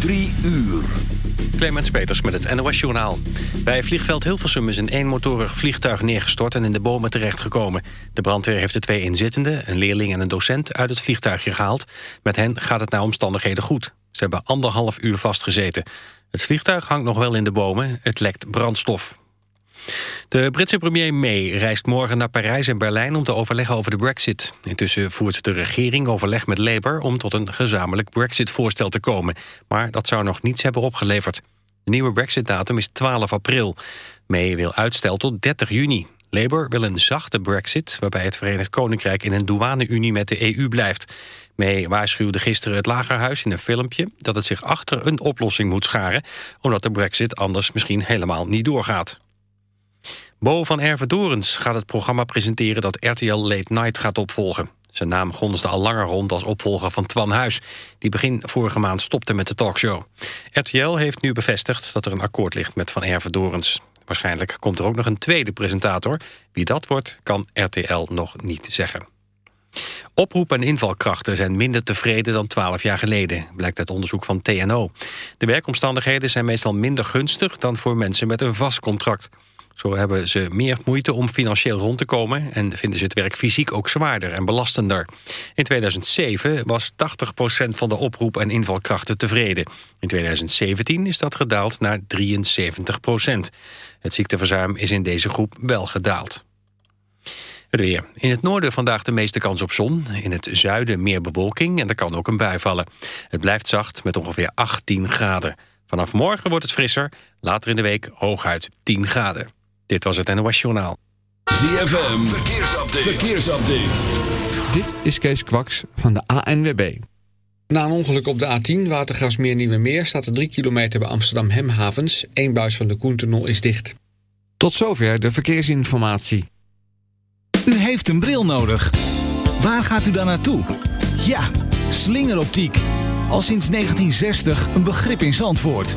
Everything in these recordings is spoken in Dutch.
Drie uur. Clemens Peters met het NOS Journaal. Bij vliegveld Hilversum is een eenmotorig vliegtuig neergestort... en in de bomen terechtgekomen. De brandweer heeft de twee inzittenden, een leerling en een docent... uit het vliegtuigje gehaald. Met hen gaat het naar omstandigheden goed. Ze hebben anderhalf uur vastgezeten. Het vliegtuig hangt nog wel in de bomen. Het lekt brandstof. De Britse premier May reist morgen naar Parijs en Berlijn... om te overleggen over de brexit. Intussen voert de regering overleg met Labour... om tot een gezamenlijk brexit-voorstel te komen. Maar dat zou nog niets hebben opgeleverd. De nieuwe brexit-datum is 12 april. May wil uitstel tot 30 juni. Labour wil een zachte brexit... waarbij het Verenigd Koninkrijk in een douane-unie met de EU blijft. May waarschuwde gisteren het Lagerhuis in een filmpje... dat het zich achter een oplossing moet scharen... omdat de brexit anders misschien helemaal niet doorgaat. Bo van Ervedorens gaat het programma presenteren dat RTL Late Night gaat opvolgen. Zijn naam gonsde al langer rond als opvolger van Twan Huis... die begin vorige maand stopte met de talkshow. RTL heeft nu bevestigd dat er een akkoord ligt met Van Ervedorens. Waarschijnlijk komt er ook nog een tweede presentator. Wie dat wordt, kan RTL nog niet zeggen. Oproep- en invalkrachten zijn minder tevreden dan 12 jaar geleden, blijkt uit onderzoek van TNO. De werkomstandigheden zijn meestal minder gunstig dan voor mensen met een vast contract. Zo hebben ze meer moeite om financieel rond te komen... en vinden ze het werk fysiek ook zwaarder en belastender. In 2007 was 80% van de oproep- en invalkrachten tevreden. In 2017 is dat gedaald naar 73% Het ziekteverzuim is in deze groep wel gedaald. Het weer. In het noorden vandaag de meeste kans op zon. In het zuiden meer bewolking en er kan ook een bui vallen. Het blijft zacht met ongeveer 18 graden. Vanaf morgen wordt het frisser, later in de week hooguit 10 graden. Dit was het NOS Journaal. ZFM, verkeersupdate. verkeersupdate. Dit is Kees Kwaks van de ANWB. Na een ongeluk op de A10, Watergasmeer Nieuwe Meer... staat er 3 kilometer bij Amsterdam Hemhavens. Eén buis van de Koentunnel is dicht. Tot zover de verkeersinformatie. U heeft een bril nodig. Waar gaat u dan naartoe? Ja, slingeroptiek. Al sinds 1960 een begrip in Zandvoort.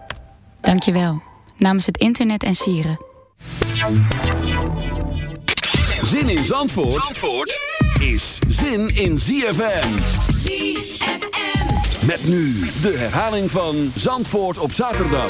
Dank je wel. Namens het internet en sieren. Zin in Zandvoort, Zandvoort is zin in ZFM. ZFM. Met nu de herhaling van Zandvoort op zaterdag.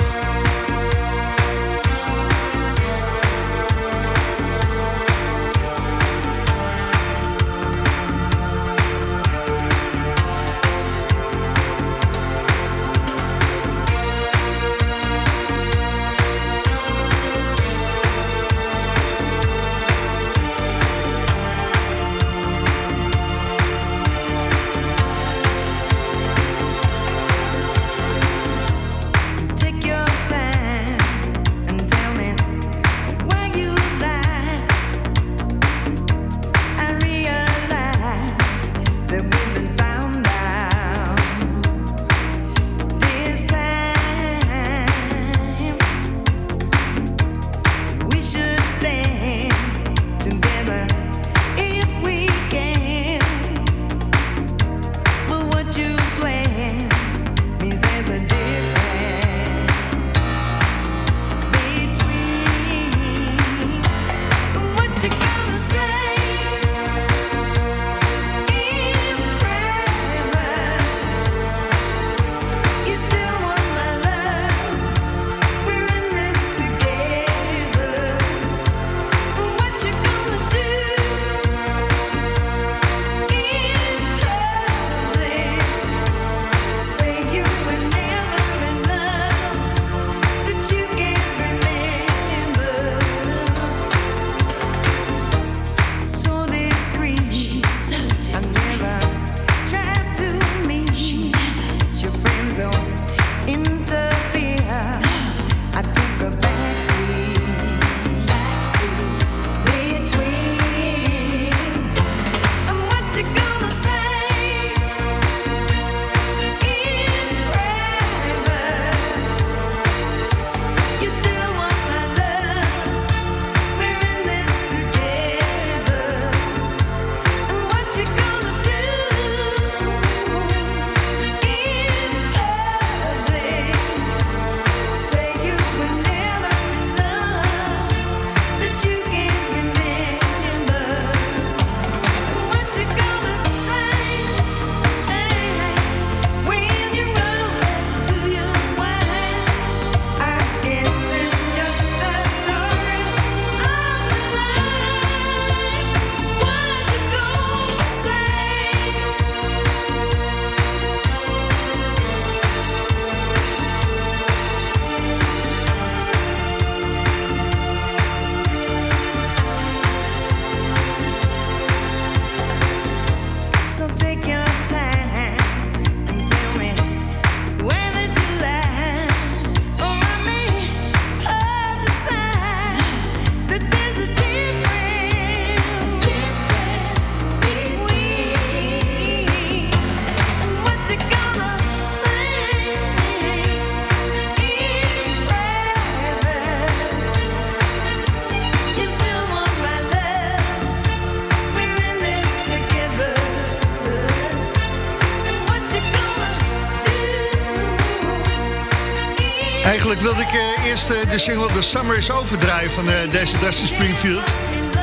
Wilde ik uh, eerst uh, de single The Summer is Overdrive van uh, deze Dusty Springfield.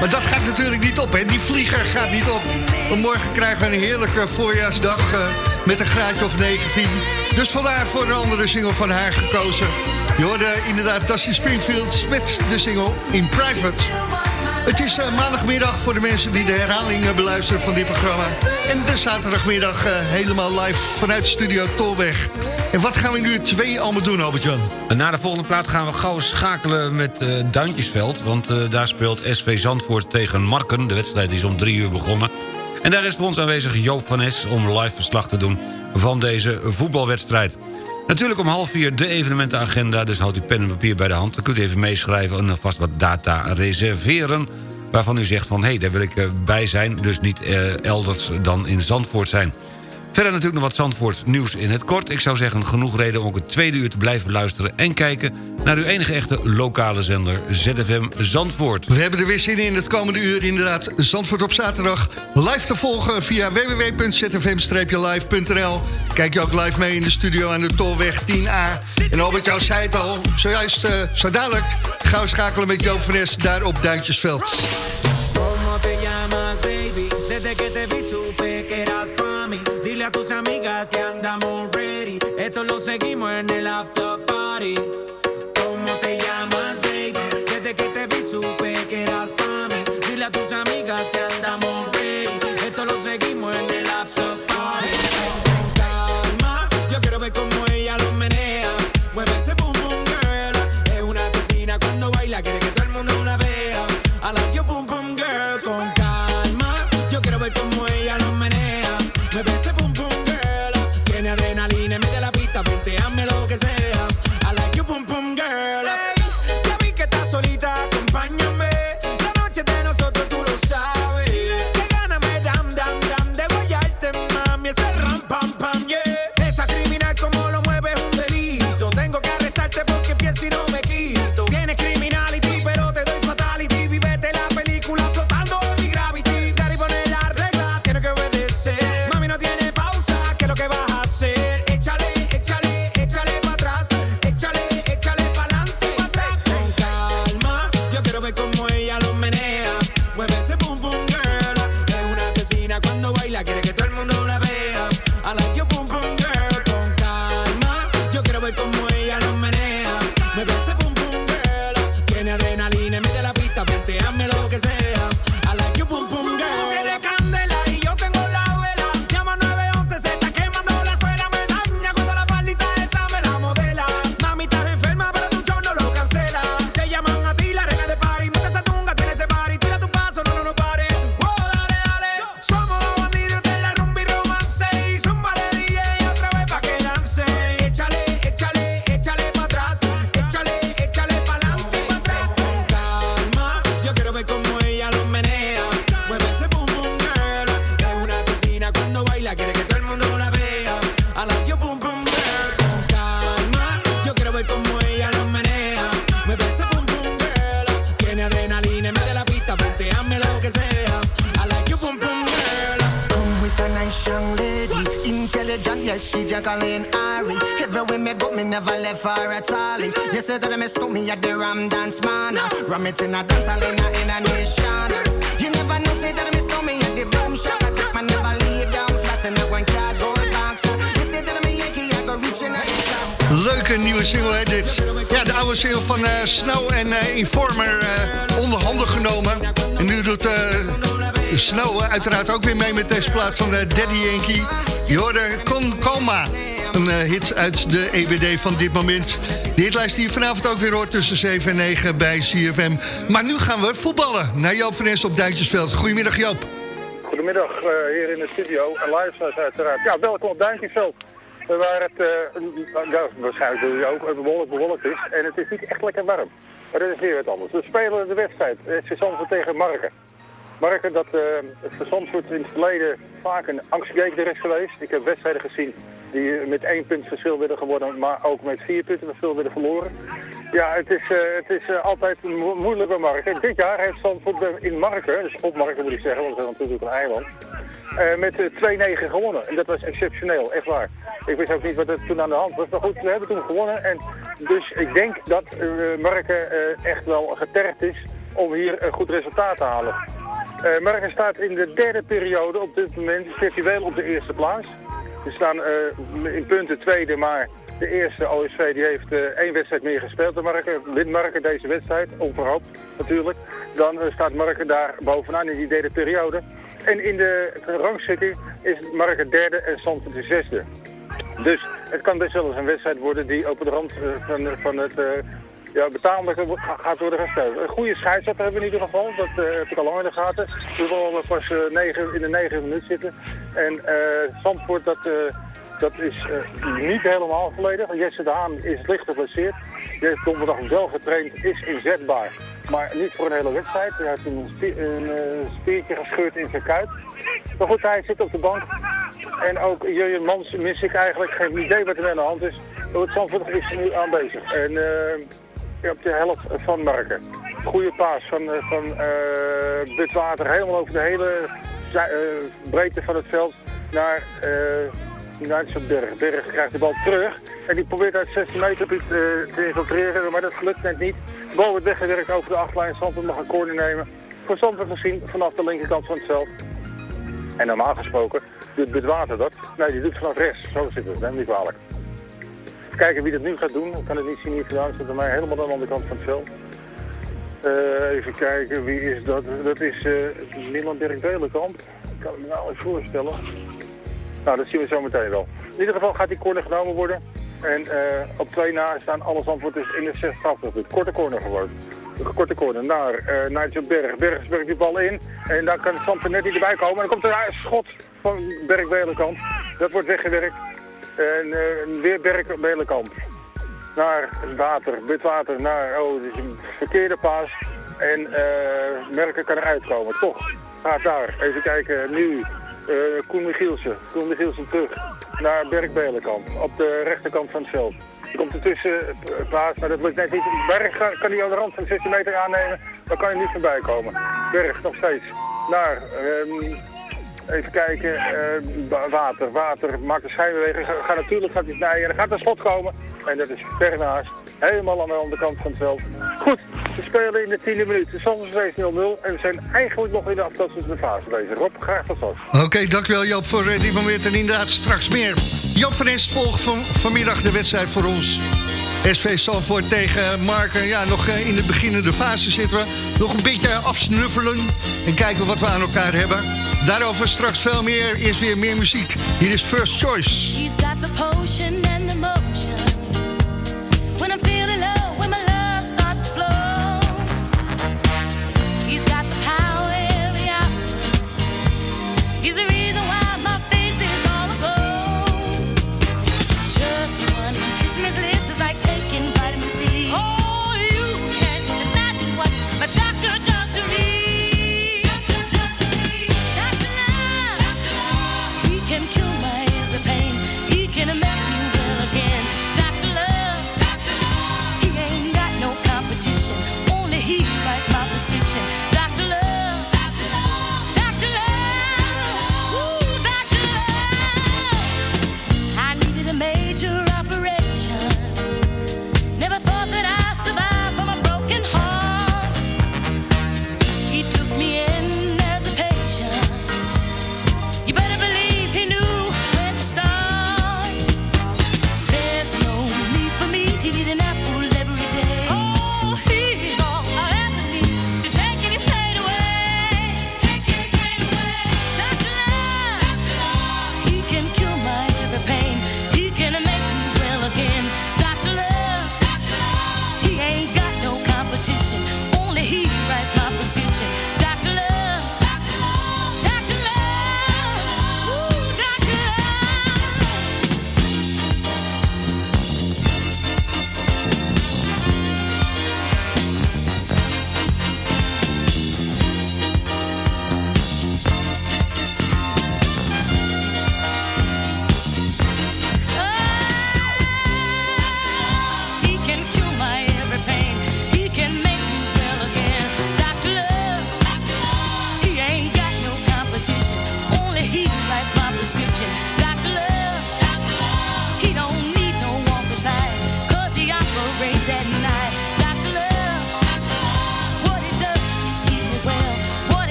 Maar dat gaat natuurlijk niet op, hè. Die vlieger gaat niet op. Morgen krijgen we een heerlijke voorjaarsdag met een graadje of 19. Dus vandaar voor een andere single van haar gekozen. Je hoorde inderdaad Dusty Springfield met de single In Private. Het is maandagmiddag voor de mensen die de herhaling uh, beluisteren van dit programma. En de zaterdagmiddag helemaal live vanuit Studio Tolweg. En wat gaan we nu twee allemaal doen, Albert-Jan? Na de volgende plaat gaan we gauw schakelen met Duintjesveld. Want daar speelt SV Zandvoort tegen Marken. De wedstrijd is om drie uur begonnen. En daar is voor ons aanwezig Joop van Es om live verslag te doen van deze voetbalwedstrijd. Natuurlijk om half vier de evenementenagenda, dus houdt u pen en papier bij de hand. Dan kunt u even meeschrijven en vast wat data reserveren... waarvan u zegt van, hé, hey, daar wil ik eh, bij zijn... dus niet eh, elders dan in Zandvoort zijn. Verder natuurlijk nog wat Zandvoorts nieuws in het kort. Ik zou zeggen, genoeg reden om ook het tweede uur te blijven luisteren... en kijken naar uw enige echte lokale zender ZFM Zandvoort. We hebben er weer zin in het komende uur inderdaad. Zandvoort op zaterdag live te volgen via www.zfm-live.nl. Kijk je ook live mee in de studio aan de Tolweg 10A. En Albert, jou zei het al, zojuist uh, zo dadelijk gaan we schakelen met Joop van Es daar op Duintjesveld. A tus amigas que andamos ready. Esto lo seguimos en el after party. Leuke nieuwe single, hè, dit. Ja, de oude single van eh, Snow en eh, Informer eh, onder handen genomen. En nu doet Snow uiteraard ook weer mee met deze plaat van Daddy Yankee. Je hoorde Con Calma. Een hit uit de EBD van dit moment. De hitlijst die je vanavond ook weer hoort tussen 7 en 9 bij CFM. Maar nu gaan we voetballen naar Joop van op Duintjesveld. Goedemiddag Joop. Goedemiddag eh, hier in de studio en live uiteraard. Ja, welkom op Duintjesveld. Waar het uh, ja, waarschijnlijk ook bewolkt, bewolkt is. En het is niet echt lekker warm. Maar dat is weer wat anders. We spelen de wedstrijd. Het is Zandvoort tegen Marken. Marken dat uh, het voor Zandvoort in het verleden vaak een angstgekender is geweest. Ik heb wedstrijden gezien die met één punt verschil werden geworden, maar ook met vier punten verschil werden verloren. Ja, het is, eh, het is eh, altijd mo moeilijk bij Marken. Dit jaar heeft Zandvoort in Marken, dus op Marken moet ik zeggen, want het is natuurlijk een eiland, eh, met eh, 2-9 gewonnen. En dat was exceptioneel, echt waar. Ik wist ook niet wat er toen aan de hand was, maar goed, we hebben toen gewonnen. En dus ik denk dat eh, Marken eh, echt wel getergd is om hier een goed resultaat te halen. Eh Marken staat in de derde periode op dit moment virtueel op de eerste plaats. Ze staan eh, in punten tweede, maar de eerste OSV die heeft eh, één wedstrijd meer gespeeld dan Marken. Wint Marken deze wedstrijd, onverhoopt natuurlijk. Dan staat Marken daar bovenaan in die derde periode. En in de rangschikking is Marken derde en Zandvoort de zesde. Dus het kan best wel eens een wedstrijd worden die op de rand van, van het ja, ga- gaat worden gespeeld. Een goede scheidsrechter hebben we in ieder geval, dat eh, heb ik al lang in de gaten. We pas eh, negen, in de negen minuut zitten. En eh Zandvoort, dat, dat is niet helemaal volledig. Jesse de Haan is licht geblesseerd. Die heeft donderdag wel getraind, is inzetbaar. Maar niet voor een hele wedstrijd. Hij heeft een, spie- een spiertje gescheurd in zijn kuit. Maar goed, hij zit op de bank. En ook Jurjen Mans mis ik eigenlijk geen idee wat er aan de hand is. Zandvoort is er nu aanwezig. En op de helft van Marken. Goede paas van, eh, van Butwater helemaal over de hele eh, breedte van het veld naar, uh, zo'n Berg. Berg krijgt de bal terug en die probeert uit 16 meter op te infiltreren, maar dat lukt net niet. De bal wordt weggewerkt over de achtlijn. Zandvoort mag een corner nemen. Voor Zandvoort gezien vanaf de linkerkant van het veld. En normaal gesproken doet Butwater dat. Nee, die doet vanaf rechts. Zo zit het, neem niet kwalijk. Kijken wie dat nu gaat doen. Ik kan het niet zien hier. Het staat bij mij helemaal aan de andere kant van het veld. Eh, even kijken, wie is dat? Dat is uh, Milan Berg-Belenkamp. Ik kan me nou eens voorstellen. Nou, dat zien we zo meteen wel. In ieder geval gaat die corner genomen worden. En uh, op twee na staan alle antwoorden in de 86 minuut. Korte corner geworden. Korte corner naar uh, Nigel Berg. Berg speelt die bal in. En dan kan Zandvoort net niet erbij komen. En dan komt er een schot van Berg-Belenkamp. Dat wordt weggewerkt. En uh, weer Berg-Belenkamp naar water, witwater, naar, oh, een verkeerde paas. En uh, Merken kan eruit komen. Toch gaat daar, even kijken, nu uh, Koen Michielsen. Koen Michielsen terug naar Berg-Belenkamp, op de rechterkant van het veld. Er komt ertussen paas, maar dat lukt net niet. Berg kan hij aan de rand van 16 meter aannemen, dan kan hij niet voorbij komen. Berg nog steeds naar... Um, Even kijken, uh, water, water, maakt een schijnbeweging, ga natuurlijk gaat hij snijden en er gaat een schot komen. En dat is ver naast, helemaal aan de andere kant van het veld. Goed, we spelen in de tiende minuut. De stand is 0-0 en we zijn eigenlijk nog in de aftastende fase bezig. Rob, graag tot. Oké, okay, dankjewel Joop voor uh, dit moment en inderdaad straks meer. Joop van Es volgt van, vanmiddag de wedstrijd voor ons. SV Salvoort tegen Marken. Ja, nog uh, in de beginnende fase zitten we. Nog een beetje afsnuffelen en kijken wat we aan elkaar hebben. Daarover straks veel meer. Eerst weer meer muziek. Hier is First Choice.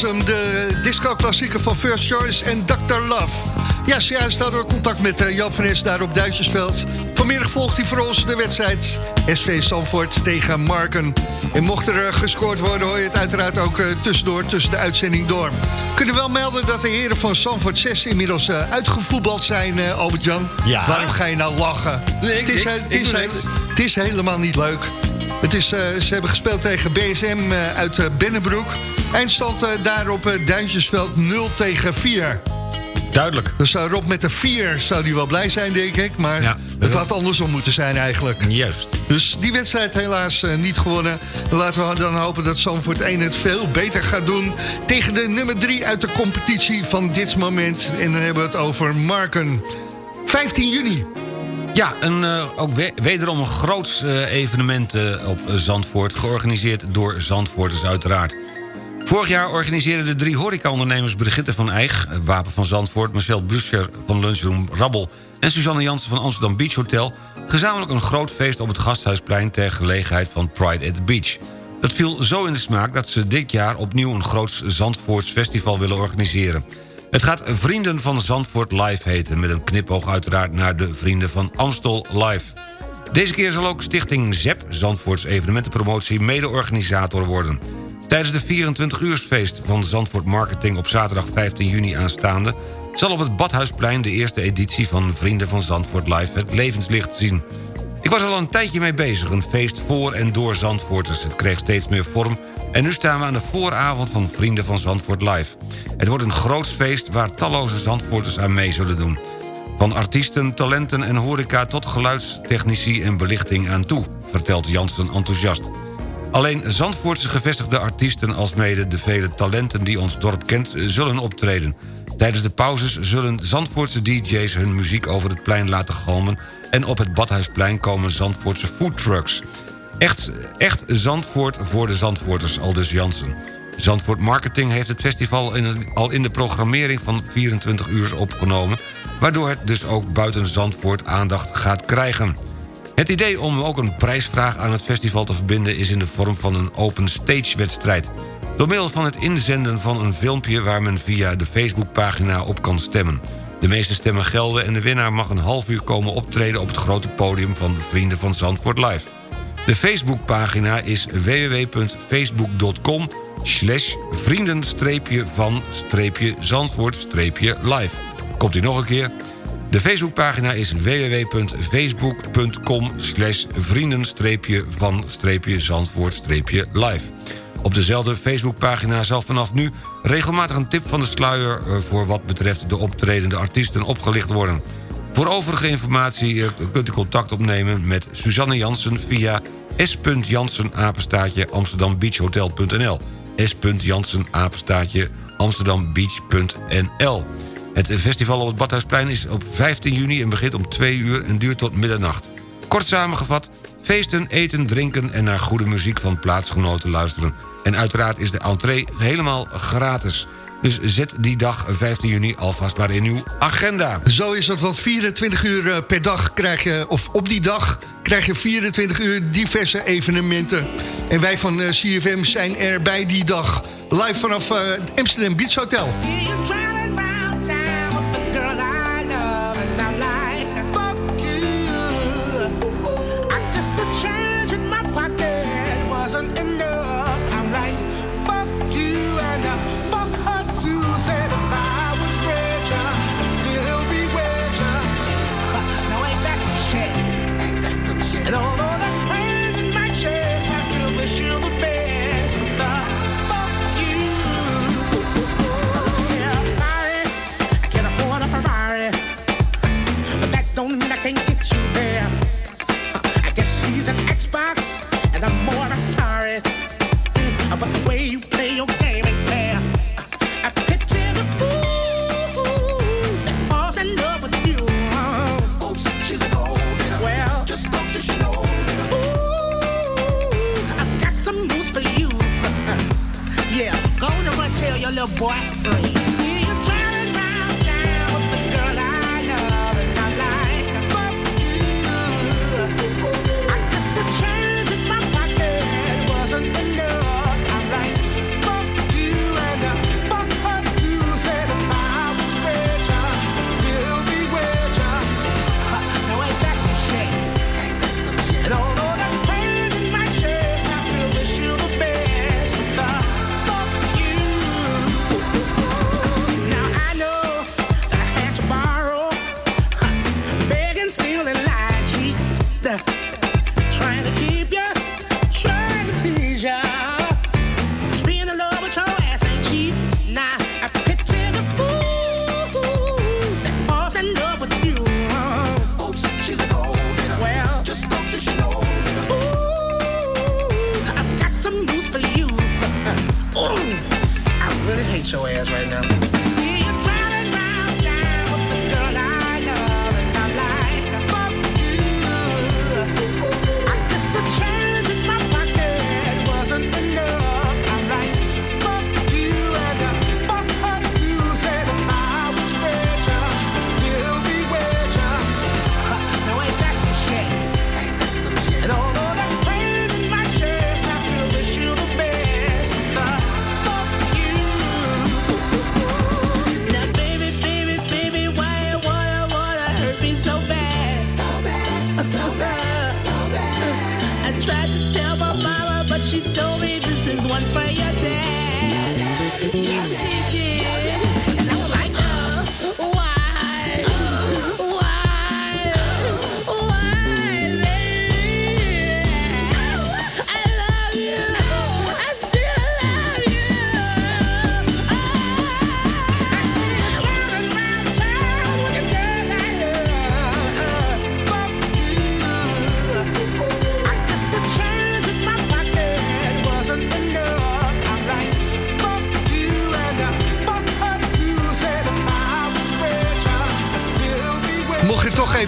Was hem, de disco-klassieker van First Choice en Dr. Love. Ja, zojuist hadden we contact met uh, Jan van Es daar op Duitsersveld. Vanmiddag volgt hij voor ons de wedstrijd SV Stamford tegen Marken. En mocht er uh, gescoord worden, hoor je het uiteraard ook uh, tussendoor, tussen de uitzending door. Kunnen wel melden dat de heren van Stamford 6 inmiddels uitgevoetbald zijn, Albert-Jan. Ja. Waarom ga je nou lachen? Nee, het, is, niks, het, is, het is helemaal niet leuk. Het is, ze hebben gespeeld tegen BSM uit Bennebroek. Eindstand uh, daar op uh, Duintjesveld 0 tegen 4. Duidelijk. Dus zou Rob met de 4 zou die wel blij zijn, denk ik. Maar ja, het had andersom moeten zijn eigenlijk. Juist. Dus die wedstrijd helaas uh, niet gewonnen. Laten we dan hopen dat Zandvoort 1 het veel beter gaat doen... tegen de nummer 3 uit de competitie van dit moment. En dan hebben we het over Marken. 15 juni. Ja, een, uh, ook we wederom een groots uh, evenement uh, op Zandvoort... georganiseerd door Zandvoorters uiteraard. Vorig jaar organiseerden de drie horecaondernemers Brigitte van Eijk... Wapen van Zandvoort, Marcel Buscher van Lunchroom Rabbel... en Suzanne Jansen van Amsterdam Beach Hotel... gezamenlijk een groot feest op het Gasthuisplein... ter gelegenheid van Pride at the Beach. Dat viel zo in de smaak dat ze dit jaar opnieuw... een groot Zandvoorts festival willen organiseren. Het gaat Vrienden van Zandvoort Live heten... met een knipoog uiteraard naar de Vrienden van Amstel Live. Deze keer zal ook Stichting ZEP, Zandvoorts evenementenpromotie... mede-organisator worden. Tijdens de 24-uursfeest van Zandvoort Marketing op zaterdag 15 juni aanstaande... zal op het Badhuisplein de eerste editie van Vrienden van Zandvoort Live het levenslicht zien. Ik was al een tijdje mee bezig, een feest voor en door Zandvoorters. Het kreeg steeds meer vorm en nu staan we aan de vooravond van Vrienden van Zandvoort Live. Het wordt een groot feest waar talloze Zandvoorters aan mee zullen doen. Van artiesten, talenten en horeca tot geluidstechnici en belichting aan toe... vertelt Jansen enthousiast. Alleen Zandvoortse gevestigde artiesten... alsmede de vele talenten die ons dorp kent, zullen optreden. Tijdens de pauzes zullen Zandvoortse DJ's hun muziek over het plein laten galmen... en op het Badhuisplein komen Zandvoortse foodtrucks. Echt, echt Zandvoort voor de Zandvoorters, aldus Jansen. Zandvoort Marketing heeft het festival in, al in de programmering van 24 uur opgenomen... waardoor het dus ook buiten Zandvoort aandacht gaat krijgen. Het idee om ook een prijsvraag aan het festival te verbinden... is in de vorm van een open stage-wedstrijd. Door middel van het inzenden van een filmpje... waar men via de Facebookpagina op kan stemmen. De meeste stemmen gelden en de winnaar mag een half uur komen optreden... op het grote podium van Vrienden van Zandvoort Live. De Facebookpagina is www.facebook.com slash vrienden-van-zandvoort-live. Komt u nog een keer? De Facebookpagina is www.facebook.com vrienden-van-zandvoort-live. Op dezelfde Facebookpagina zal vanaf nu regelmatig een tip van de sluier... voor wat betreft de optredende artiesten opgelicht worden. Voor overige informatie kunt u contact opnemen met Suzanne Jansen via s.jansen amsterdambeachhotel.nl s.jansen amsterdambeach.nl Het festival op het Badhuisplein is op 15 juni en begint om 2 uur en duurt tot middernacht. Kort samengevat, feesten, eten, drinken en naar goede muziek van plaatsgenoten luisteren. En uiteraard is de entree helemaal gratis. Dus zet die dag 15 juni alvast maar in uw agenda. Zo is dat, want 24 uur eh, per dag krijg je... of op die dag krijg je 24 uur diverse evenementen. En wij van uh, CFM zijn er bij die dag. Live vanaf uh, Amsterdam Beach Hotel.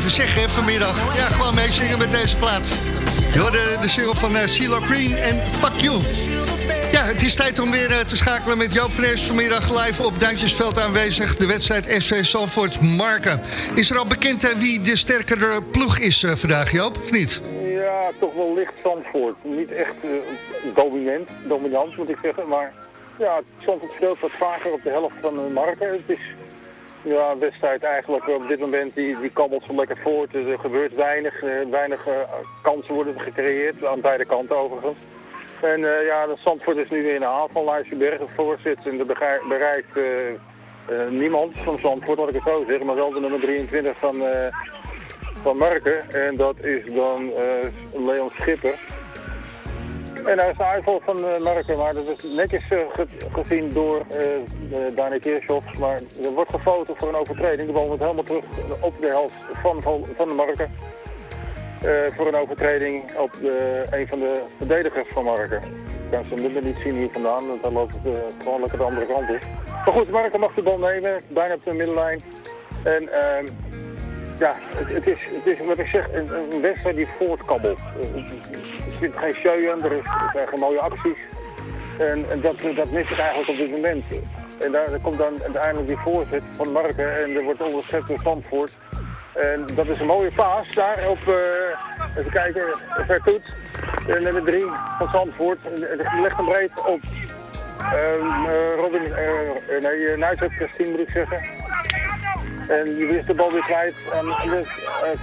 Even zeggen hè, vanmiddag. Ja, gewoon meezingen met deze plaats. Je hoorde de single van uh, Green en Fuck You. Ja, het is tijd om weer eh, te schakelen met Joop Fres. Vanmiddag live op Duintjesveld aanwezig. De wedstrijd SV Salford Marken. Is er al bekend eh, wie de sterkere ploeg is eh, vandaag, Joop, of niet? Ja, toch wel licht Zandvoort. Niet echt dominant, dominant moet ik zeggen. Maar ja, Zandvoort speelt wat vaker op de helft van de marken. Het is ja, wedstrijd eigenlijk op dit moment die, die kabbelt zo lekker voort. Dus er gebeurt weinig, eh, weinig eh, kansen worden gecreëerd, aan beide kanten overigens. En eh, ja, Zandvoort is nu in de haal van Luisterbergen voorzit. En begrijp- bereikt niemand van Zandvoort, wat ik het zo zeg, maar wel de nummer 23 van, van Marken. En dat is dan Leon Schipper. En hij is de uitval van uh, maar dat is netjes eh, ge- gezien door uh, Daniel Kirchhoff. Maar er wordt gefoteld voor een overtreding. De bal wordt helemaal terug op de helft van, van, de Marken. Voor een overtreding op een van de verdedigers van Marken. Ik kan nummer niet zien hier vandaan, want dan loopt het gewoon lekker de andere kant op. Maar goed, Marken mag de bal nemen, bijna op de middenlijn. En ehm, ja, het, is, het is wat ik zeg, een, een wedstrijd die voortkabbelt. Eh, Er zit geen show er, zijn geen mooie acties. En, en dat, dat mis ik eigenlijk op dit moment. En daar, komt dan uiteindelijk die voorzet van Marken en er wordt onderschept door Zandvoort. En dat is een mooie paas daar op, eh, even kijken, Vertoet. En nummer drie van Zandvoort. En legt hem breed op ehm, eh, Robin, nee, uh, Christine moet ik zeggen. En je wist de bal weer kwijt aan, dus,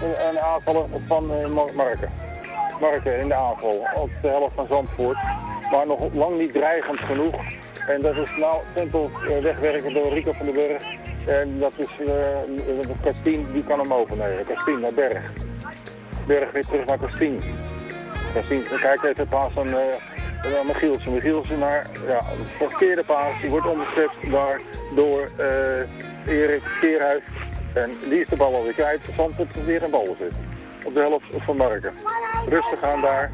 uh, aan aanvallen van uh, Marken. Marken in de aanval op de helft van Zandvoort. Maar nog lang niet dreigend genoeg. En dat is nou simpel uh, wegwerken door Rico van den Berg. En dat is uh, Kastien, die kan hem overnemen. Kastien naar Berg. Berg weer terug naar Kastien. Kastien, kijk even paas aan uh, Michielsen. Michielsen naar ja, de verkeerde paas. Die wordt onderschept door uh, Erik Keerhuis. En die is de bal alweer kwijt. Zandvoort weer een bal zit. Op de helft van Marken. Rustig aan daar.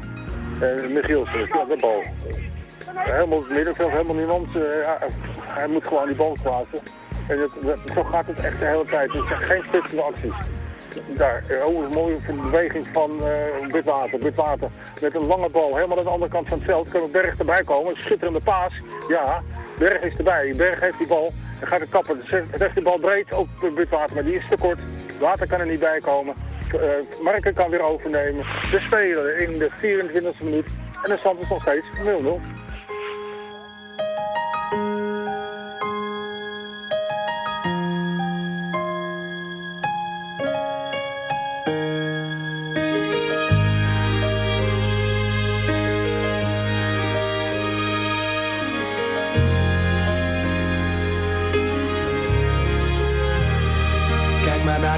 En Michielsen, ja, de bal. Helemaal het middenveld, helemaal niemand. Uh, hij moet gewoon die bal plaatsen. En zo gaat het echt de hele tijd. Er zijn geen spitsende acties. Daar, oh, een mooie beweging van uh, Witwater. Witwater met een lange bal, helemaal aan de andere kant van het veld. Kan Berg erbij komen, schitterende paas. Ja, Berg is erbij. Berg heeft die bal en gaat de kappen. Zet de bal breed op Witwater, maar die is te kort. Water kan er niet bij komen. Uh, Marken kan weer overnemen. We spelen in de 24e minuut. En de stand is nog steeds 0-0.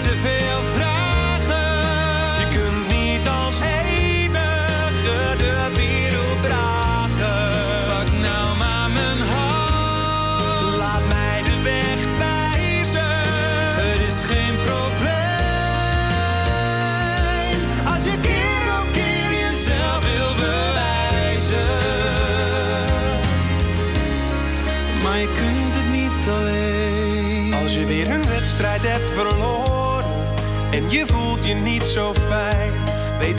te veel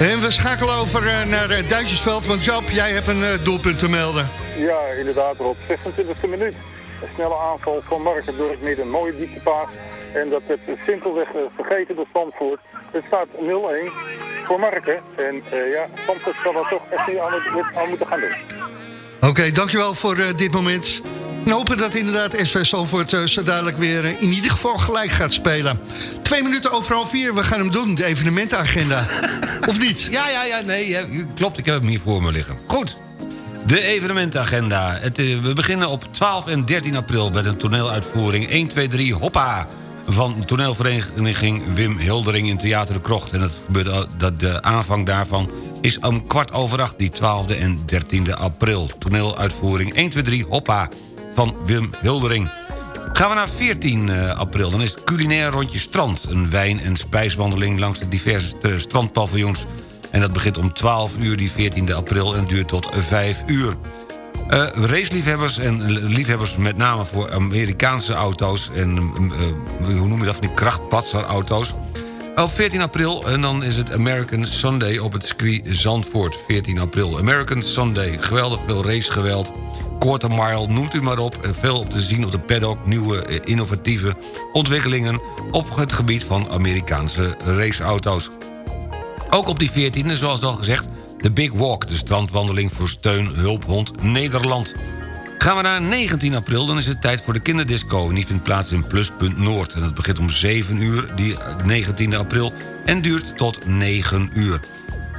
En we schakelen over eh, naar eh, Duitsersveld, want Jap, jij hebt een eh, doelpunt te melden. Ja, inderdaad, Rob. 26e minuut. Een snelle aanval van Marken door het midden. Een mooie dieptepaas. En dat werd simpelweg vergeten door Zandvoort. Het staat 0-1 voor Marken. En ja, Zandvoort zal er toch echt niet aan, aan moeten gaan doen. Oké, dankjewel voor dit moment. En hopen dat inderdaad SV Salvoort uh, zo dadelijk weer eh, in ieder geval gelijk gaat spelen. Twee minuten over half vier, we gaan hem doen, de evenementenagenda. of niet? Ja, ja, ja, nee, klopt. Ik heb hem hier voor me liggen. Goed. De evenementagenda. Het, eh, we beginnen op 12 en 13 april met een toneeluitvoering 1, 2, 3, hoppa! Van toneelvereniging Wim Hildering in Theater de Krocht. En het gebeurt, dat de aanvang daarvan is om kwart over acht, die 12e en 13e april. Toneeluitvoering 1, 2, 3, hoppa! Van Wim Hildering. Gaan we naar 14 eh, april, dan is het culinair rondje strand. Een wijn- en spijswandeling langs de diverse strandpaviljoens. En dat begint om 12 uur die 14 april en duurt tot 5 uur. Eh raceliefhebbers en liefhebbers met name voor Amerikaanse auto's... en eh, hoe noem je dat, die krachtpatserauto's... Op 14 april, en dan is het American Sunday op het circuit Zandvoort. 14 april, American Sunday. Geweldig veel racegeweld. Quarter mile, noemt u maar op. Eh, Veel op te zien op de paddock. Nieuwe eh, innovatieve ontwikkelingen op het gebied van Amerikaanse raceauto's. Ook op die 14e, zoals al gezegd, de Big Walk... de strandwandeling voor steun Hulphond Nederland. Gaan we naar 19 april, dan is het tijd voor de kinderdisco... die vindt plaats in Pluspunt Noord. En dat begint om 7 uur, die 19 april... en duurt tot 9 uur.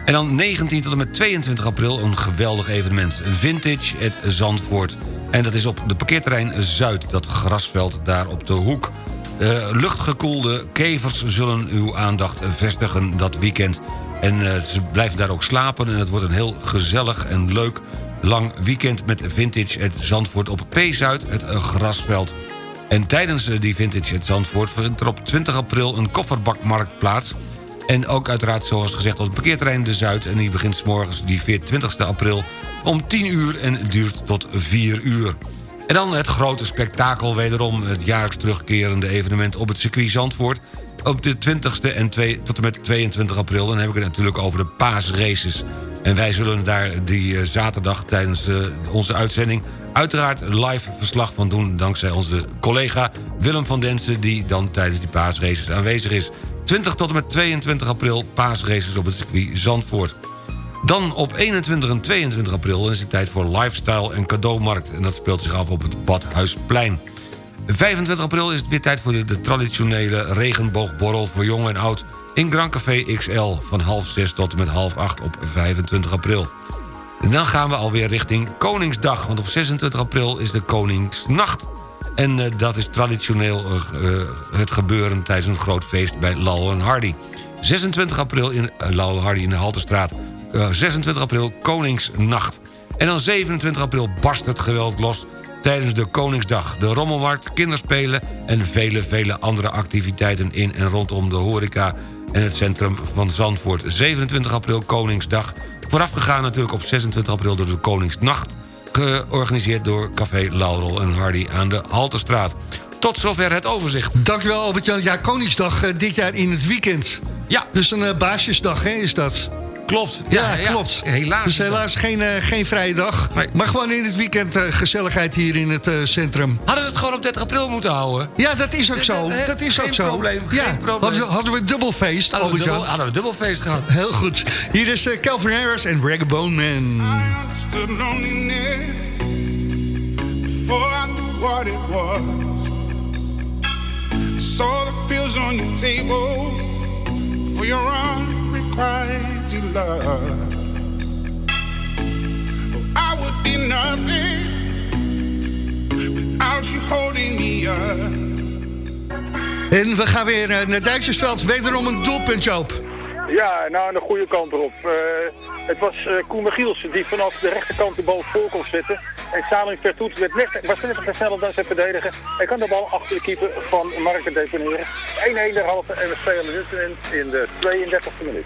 En dan 19 tot en met 22 april een geweldig evenement. Vintage at Zandvoort. En dat is op de parkeerterrein Zuid, dat grasveld daar op de hoek. Eh, luchtgekoelde kevers zullen uw aandacht vestigen dat weekend. En eh, ze blijven daar ook slapen en het wordt een heel gezellig en leuk lang weekend met Vintage at Zandvoort op P-Zuid, het eh, grasveld. En tijdens eh, die Vintage at Zandvoort vindt er op 20 april een kofferbakmarkt plaats. En ook uiteraard, zoals gezegd, op het parkeerterrein De Zuid. En die begint morgens die 20 april om 10 uur en duurt tot 4 uur. En dan het grote spektakel wederom. Het jaarlijks terugkerende evenement op het circuit Zandvoort. Op de 20ste en twee, tot en met 22 april. Dan heb ik het natuurlijk over de paasraces. En wij zullen daar die eh, zaterdag tijdens eh, onze uitzending... uiteraard live verslag van doen... dankzij onze collega Willem van Densen... die dan tijdens die paasraces aanwezig is. 20 tot en met 22 april paasraces op het circuit Zandvoort. Dan op 21 en 22 april is het tijd voor lifestyle en cadeaumarkt. En dat speelt zich af op het Badhuisplein. 25 april is het weer tijd voor de, traditionele regenboogborrel voor jong en oud... in Grand Café XL van half 6 tot en met half 8 op 25 april. En dan gaan we alweer richting Koningsdag, want op 26 april is de Koningsnacht. En eh, dat is traditioneel eh, eh, het gebeuren tijdens een groot feest bij Lal en Hardy. 26 april in Lal Hardy in de Halterstraat. Uh, 26 april Koningsnacht. En dan 27 april barst het geweld los tijdens de Koningsdag. De Rommelmarkt, kinderspelen en vele, vele andere activiteiten... in en rondom de horeca en het centrum van Zandvoort. 27 april Koningsdag. Voorafgegaan natuurlijk op 26 april door de Koningsnacht... georganiseerd door Café Laurel en Hardy aan de Halterstraat. Tot zover het overzicht. Dankjewel Albert-Jan. Ja, Koningsdag uh, dit jaar in het weekend. Ja. Dus een uh, baasjesdag hè, is dat. Klopt. Ja, ja klopt. Helaas. Dus helaas geen, uh, geen vrije dag. Nee. Maar gewoon in het weekend uh, gezelligheid hier in het uh, centrum. Hadden ze het gewoon op 30 april moeten houden? Ja, dat is ook zo. Dat, dat is geen ook zo. Probleem, ja. geen probleem. Hadden, hadden we dubbelfeest, hadden we, dubbel, hadden we dubbelfeest gehad. Heel goed. Hier is uh, Calvin Harris en Ragabone Man. I understood loneliness before I knew what it was. I saw the pills on your table for your unrequited love. I would be nothing without you holding me up. En we gaan weer uh, naar Duitsersveld. Wederom een doelpuntje op. Ja, nou aan de goede kant erop. Uh, het was uh, Koen Michielsen die vanaf de rechterkant de bal voor kon zetten. En Salim Vertoet werd net, wat sneller dan zijn verdediger. Hij kan de bal achter de keeper van Marken deponeren. 1-1 derhalve en we spelen in, in de 32e minuut.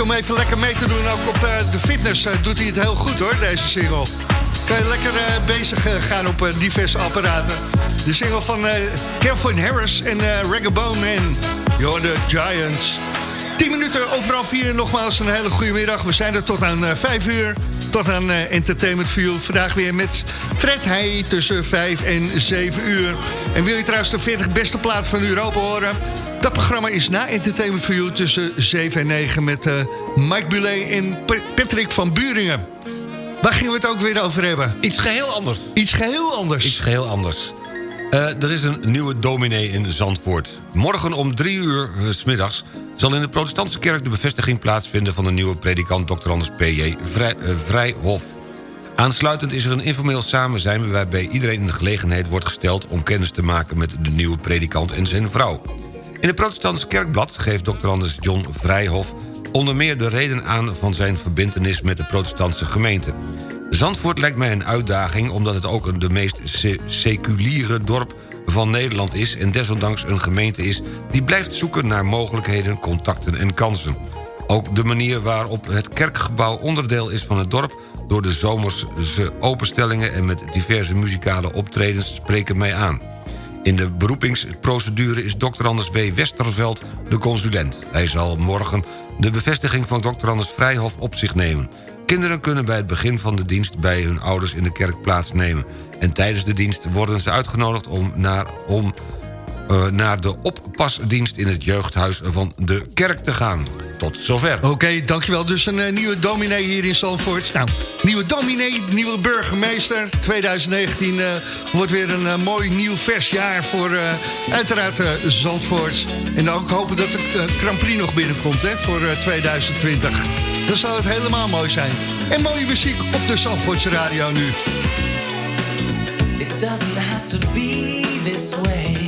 Om even lekker mee te doen. Ook op eh, de fitness eh, doet hij het heel goed hoor, deze single. Kan je lekker eh, bezig gaan op diverse apparaten. De single van Kelvin Harris en Reggae Bone Man. You're the Giants. 10 minuten overal vier. Nogmaals een hele goede middag. We zijn er tot aan eh, 5 uur. Tot aan Entertainment View. Vandaag weer met Fred Heij tussen 5 en 7 uur. En wil je trouwens de 40 beste plaat van Europa horen? Dat programma is na Entertainment View tussen 7 en 9... met eh, Mike Bulet en Patrick van Buringen. Waar gingen we het ook weer over hebben? Iets geheel anders. Iets geheel anders. Iets geheel anders. Eh, er is een nieuwe dominee in Zandvoort. Morgen om drie uur eh, s smiddags zal in de protestantse kerk... de bevestiging plaatsvinden van de nieuwe predikant Dr. Anders P.J. Vrij, Vrijhof. Aansluitend is er een informeel samenzijn... waarbij iedereen in de gelegenheid wordt gesteld... om kennis te maken met de nieuwe predikant en zijn vrouw. In het protestantse kerkblad geeft Dr. Anders John Vrijhof... onder meer de reden aan van zijn verbintenis met de protestantse gemeente. Zandvoort lijkt mij een uitdaging... omdat het ook de meest se- seculiere dorp van Nederland is... en desondanks een gemeente is die blijft zoeken naar mogelijkheden, contacten en kansen. Ook de manier waarop het kerkgebouw onderdeel is van het dorp... door de zomerse openstellingen en met diverse muzikale optredens spreken mij aan. In de beroepingsprocedure is Dr. Anders W. Westerveld de consulent. Hij zal morgen de bevestiging van Dr. Anders Vrijhof op zich nemen. Kinderen kunnen bij het begin van de dienst bij hun ouders in de kerk plaatsnemen. En tijdens de dienst worden ze uitgenodigd om naar, om, naar de oppasdienst in het jeugdhuis van de kerk te gaan. Tot zover. Oké, dankjewel. Dus een eh, nieuwe dominee hier in Zandvoort. Nou, nieuwe dominee, nieuwe burgemeester. 2019 eh, wordt weer een eh, mooi nieuw vers jaar voor eh, uiteraard eh, Zandvoort. En ook hopen dat de eh, Grand Prix nog binnenkomt hè, voor eh, 2020. Dan zal het helemaal mooi zijn. En mooie muziek op de Zandvoortse radio nu. It doesn't have to be this way.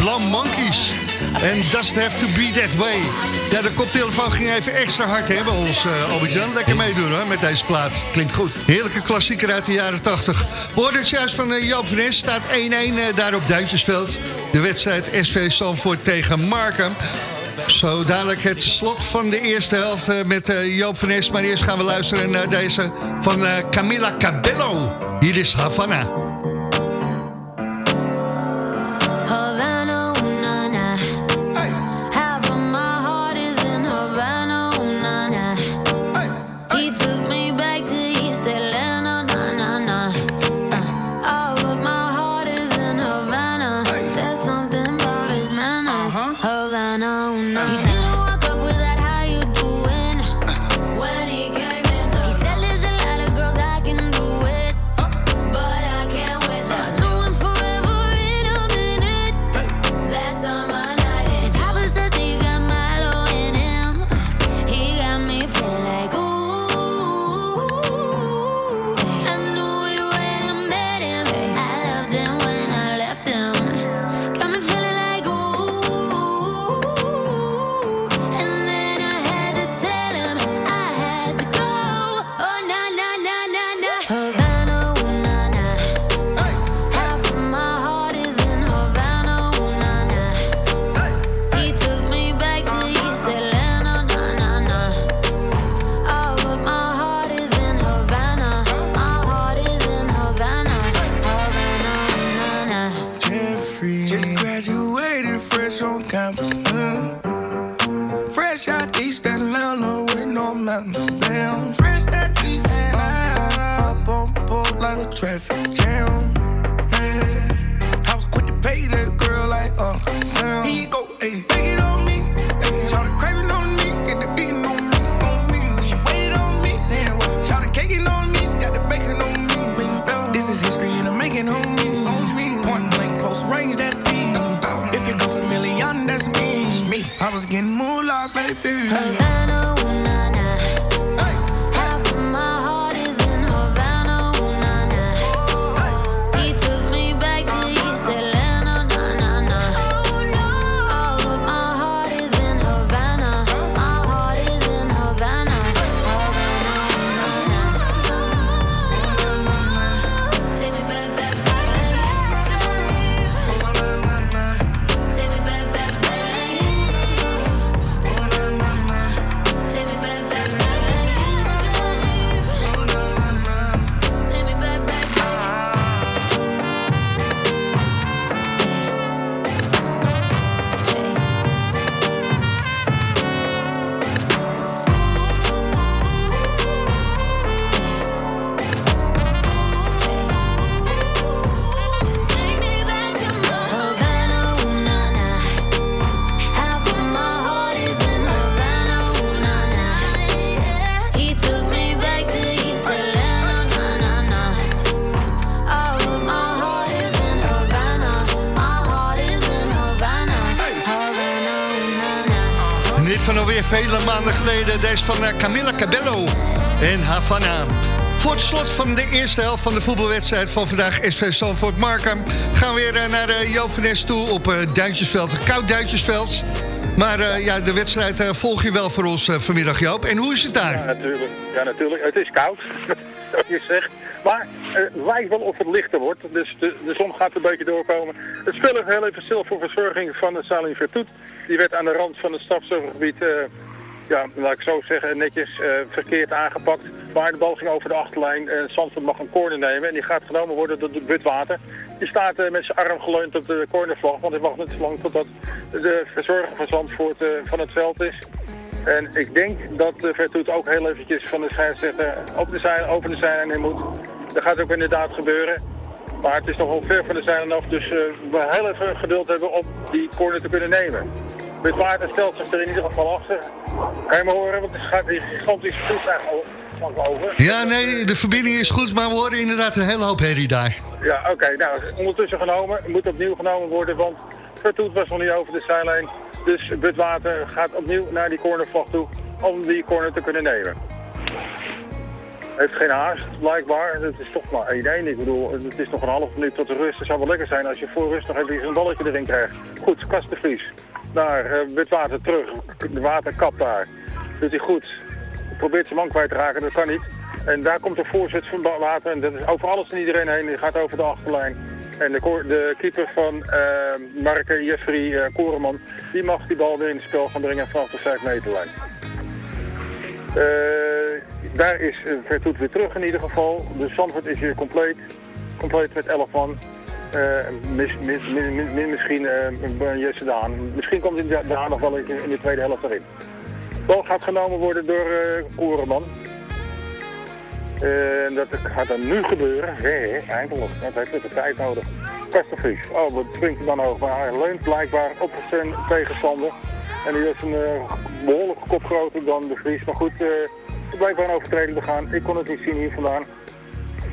Blam Monkeys. En doesn't have to be that way. Ja, de koptelefoon ging even extra hard bij ons, eh Albert-Jan. Lekker meedoen hoor, met deze plaat. Klinkt goed. Heerlijke klassieker uit de jaren 80. We hoorden het juist van uh, Joop van Nes. Staat 1-1 eh, daar op Duintjesveld. De wedstrijd SV Zandvoort tegen Markham. Zo dadelijk het slot van de eerste helft eh, met eh, Joop van Nes. Maar eerst gaan we luisteren naar deze van eh, Camila Cabello. Hier is. Havana, Fresh out East Atlanta. Up on board like a traffic jam. Man. I was quick to pay that girl like Uncle Sam. You go, ayy. Take it on me. Ayy. Shout craving on me. Get the beating on me. On me. She waited on me. Damn. Shout caking on me. Got the bacon on me. This is history and I'm making on me. On me. Point blank, close range, that feed. If it goes a million, that's me. me. I was getting moolah, baby. Havana, vele maanden geleden. Deze van eh, Camila Cabello en Havana. Voor het slot van de eerste helft van de voetbalwedstrijd van vandaag SV Zandvoort Markham... gaan we weer eh, naar uh, Joop van Nes toe op eh, Duintjesveld, koud Duintjesveld. Maar eh, ja, de wedstrijd eh, volg je wel voor ons eh, vanmiddag, Joop. En hoe is het daar? Ja, natuurlijk. Ja, natuurlijk. Het is koud, zoals je zegt. Maar het lijkt wel of het lichter wordt. Dus de, de zon gaat een beetje doorkomen. Het spel is heel even stil voor verzorging van de Salin Vertoet. Die werd aan de rand van het stafzorggebied, eh ja, laat ik zo zeggen, netjes eh, verkeerd aangepakt. Maar de bal ging over de achterlijn en Zandvoort mag een corner nemen. En die gaat genomen worden door de Butwater. Die staat eh, met zijn arm geleund op de cornervlag. Want hij wacht net zo lang totdat de verzorger van Zandvoort eh, van het veld is. En ik denk dat Vertoet ook heel eventjes van de scheidsrechter op de over de zijlijn in moet. Dat gaat ook inderdaad gebeuren. Maar het is nog wel ver van de zijlijn af, dus eh, we heel even geduld hebben om die corner te kunnen nemen. Met water stelt zich er in ieder geval achter. Kan je me horen, want het gaat die gigantische eigenlijk over. Ja, nee, de verbinding is goed, maar we horen inderdaad een hele hoop herrie daar. Ja, oké. Nou, ondertussen genomen. Het moet opnieuw genomen worden, want Vertoet was nog niet over de zijlijn. Dus Butwater gaat opnieuw naar die cornervlag toe om die corner te kunnen nemen. Heeft geen haast, blijkbaar. Het is toch maar 1-1. Ik bedoel, het is nog een half minuut tot de rust. Het zou wel lekker zijn als je voor rust nog even zo'n balletje erin krijgt. Goed, Kastenvries. Naar uh, Witwater terug. De waterkap daar. Doet hij goed. Probeert zijn man kwijt te raken, dat kan niet. En daar komt de voorzet van Water. En dat is over alles en iedereen heen. Die gaat over de achterlijn. En de, de keeper van uh, Marke Jeffrey uh, Koreman, die mag die bal weer in het spel gaan brengen vanaf de 5 meterlijn. Uh, daar is Vertoet weer terug in ieder geval. De Zandvoort is weer compleet. Compleet met 11 man. Uh, mis, mis, mis, misschien uh, Jesse Daan. Misschien komt de Daan nog wel in, in de tweede helft erin. Bal gaat genomen worden door uh. En dat gaat dan nu gebeuren. Nee, eindelijk. Dat heeft de tijd nodig. Kastenvries. Oh, wat springt hij dan hoog. Maar hij leunt blijkbaar op zijn tegenstander. En die heeft een behoorlijk kop groter dan de Vries. Maar goed, er blijkbaar een overtreding begaan. Ik kon het niet zien hier vandaan.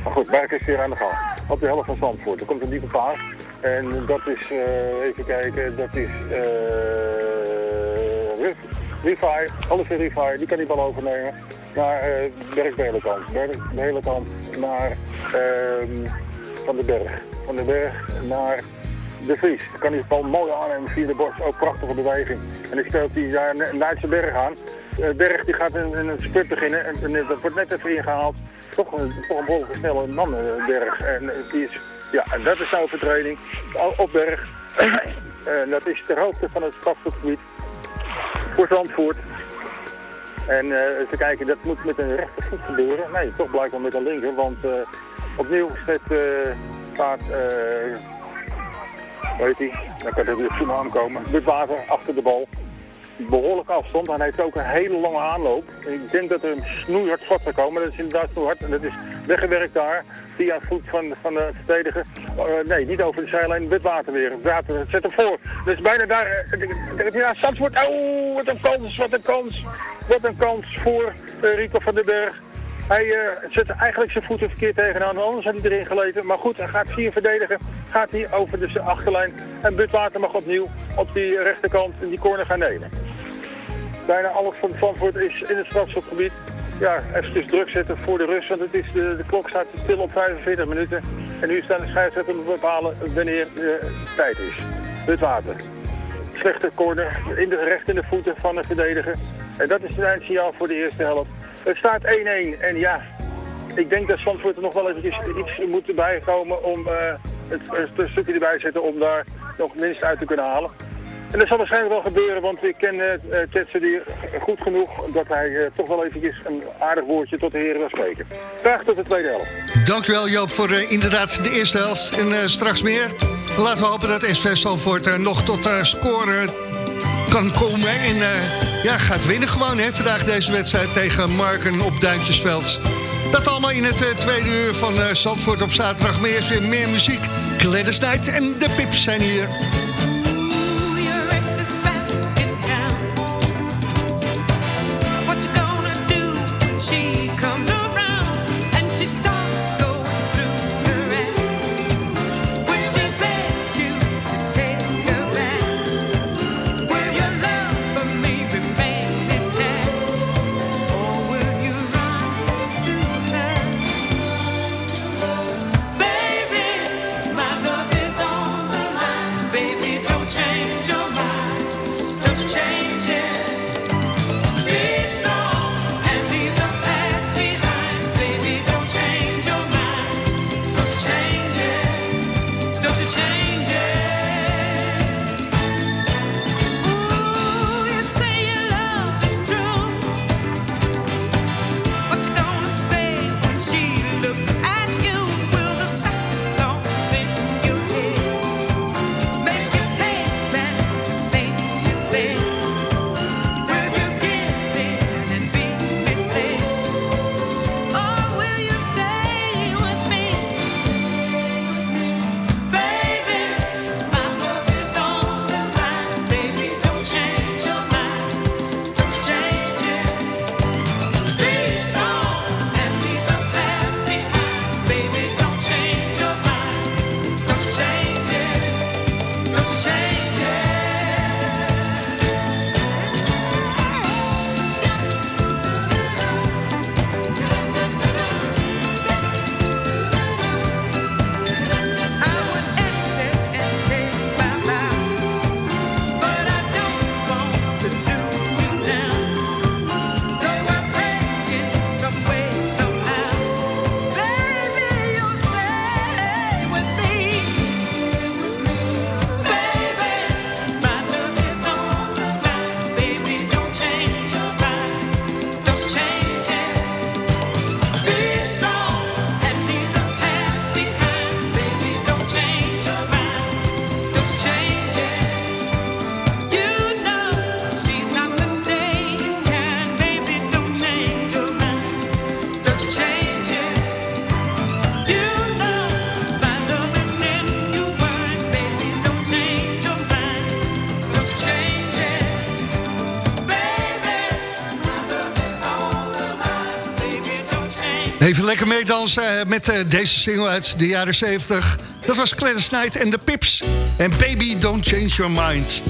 Maar goed, Berk is weer aan de gang. Op de helft van Zandvoort. Er komt een diepe paas. En dat is, uh, even kijken, dat is uh. Alles in Rifai. Die kan die bal overnemen. Naar uh, Berk Belenkamp. Berk Belenkamp naar uh, Van den Berg. Van den Berg naar de Vries. Dan kan hij de bal mooi aannemen via de borst. Ook prachtige beweging. En dan speelt hij daar naar zijn berg aan. Uh, berg die gaat in, een spurt beginnen. En, en, dat wordt net even ingehaald. Toch een, toch een behoorlijk snelle man, uh, Berg. En uh, die is, ja, en dat is nou overtreding. Op Berg. en dat is ter hoogte van het strafgebied. Voor Zandvoort. En even kijken, dat moet met een rechtervoet gebeuren. Nee, toch blijkbaar met een linker. Want opnieuw staat, staat weet hij. Dan kan er weer aankomen. Met water achter de bal. Behoorlijk afstand. Hij heeft ook een hele lange aanloop. Ik denk dat er een snoeihard vast zou komen. Dat is inderdaad snoeihard. En dat is weggewerkt daar. Via voet van, van de verdediger. Uh, nee, niet over de zijlijn. Wit water weer. Water zet hem voor. Dus bijna daar. Uh, ja, Zandvoort. Oh, wat een kans. Wat een kans. Wat een kans voor uh, Rico van den Berg. Hij uh, zet eigenlijk zijn voeten verkeerd tegenaan, anders had hij erin geleten. Maar goed, hij gaat vier verdedigen, gaat hij over de achterlijn. En Butwater mag opnieuw op die rechterkant in die corner gaan nemen. Bijna alles van Zandvoort is in het strafschopgebied. Ja, even dus druk zetten voor de rust, want het is de, de klok staat stil op 45 minuten. En nu staan de scheidsrechter te bepalen wanneer de tijd is. Butwater. Slechte corner, in de, recht in de voeten van de verdediger. En dat is het eindsignaal voor de eerste helft. Het staat 1-1 en ja, ik denk dat Zandvoort er nog wel even iets moet bijkomen om uh, het, stukje erbij zetten om daar nog minst uit te kunnen halen. En dat zal waarschijnlijk wel gebeuren, want ik ken uh, Tetsen goed genoeg dat hij toch wel eventjes een aardig woordje tot de heren wil spreken. Graag tot de tweede helft. Dankjewel Joop voor inderdaad de eerste helft en straks meer. Laten we hopen dat SV Zandvoort nog tot scoren kan komen en ja, gaat winnen gewoon hè, vandaag deze wedstrijd tegen Marken op Duintjesveld. Dat allemaal in het uh, tweede uur van uh, Zandvoort op zaterdag. Maar weer meer muziek. Gladys en de Pips zijn hier. Lekker meedansen eh, met eh, deze single uit de jaren 70. Dat was Gladys Knight en de Pips. En Baby, Don't Change Your Mind.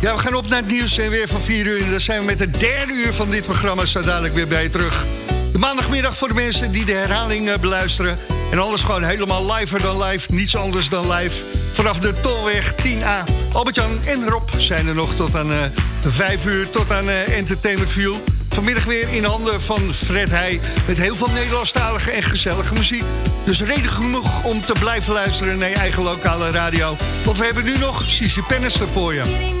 Ja, we gaan op naar het nieuws en weer van 4 uur. En dan zijn we met het derde uur van dit programma zo dadelijk weer bij je terug. De maandagmiddag voor de mensen die de herhaling eh, beluisteren. En alles gewoon helemaal liver dan live, niets anders dan live. Vanaf de Tolweg 10A. Albert-Jan en Rob zijn er nog tot aan uh, 5 uur, tot aan Entertainment View. Vanmiddag weer in handen van Fred Heij... met heel veel Nederlandstalige en gezellige muziek. Dus reden genoeg om te blijven luisteren naar je eigen lokale radio. Want we hebben nu nog Cici Pennister voor je.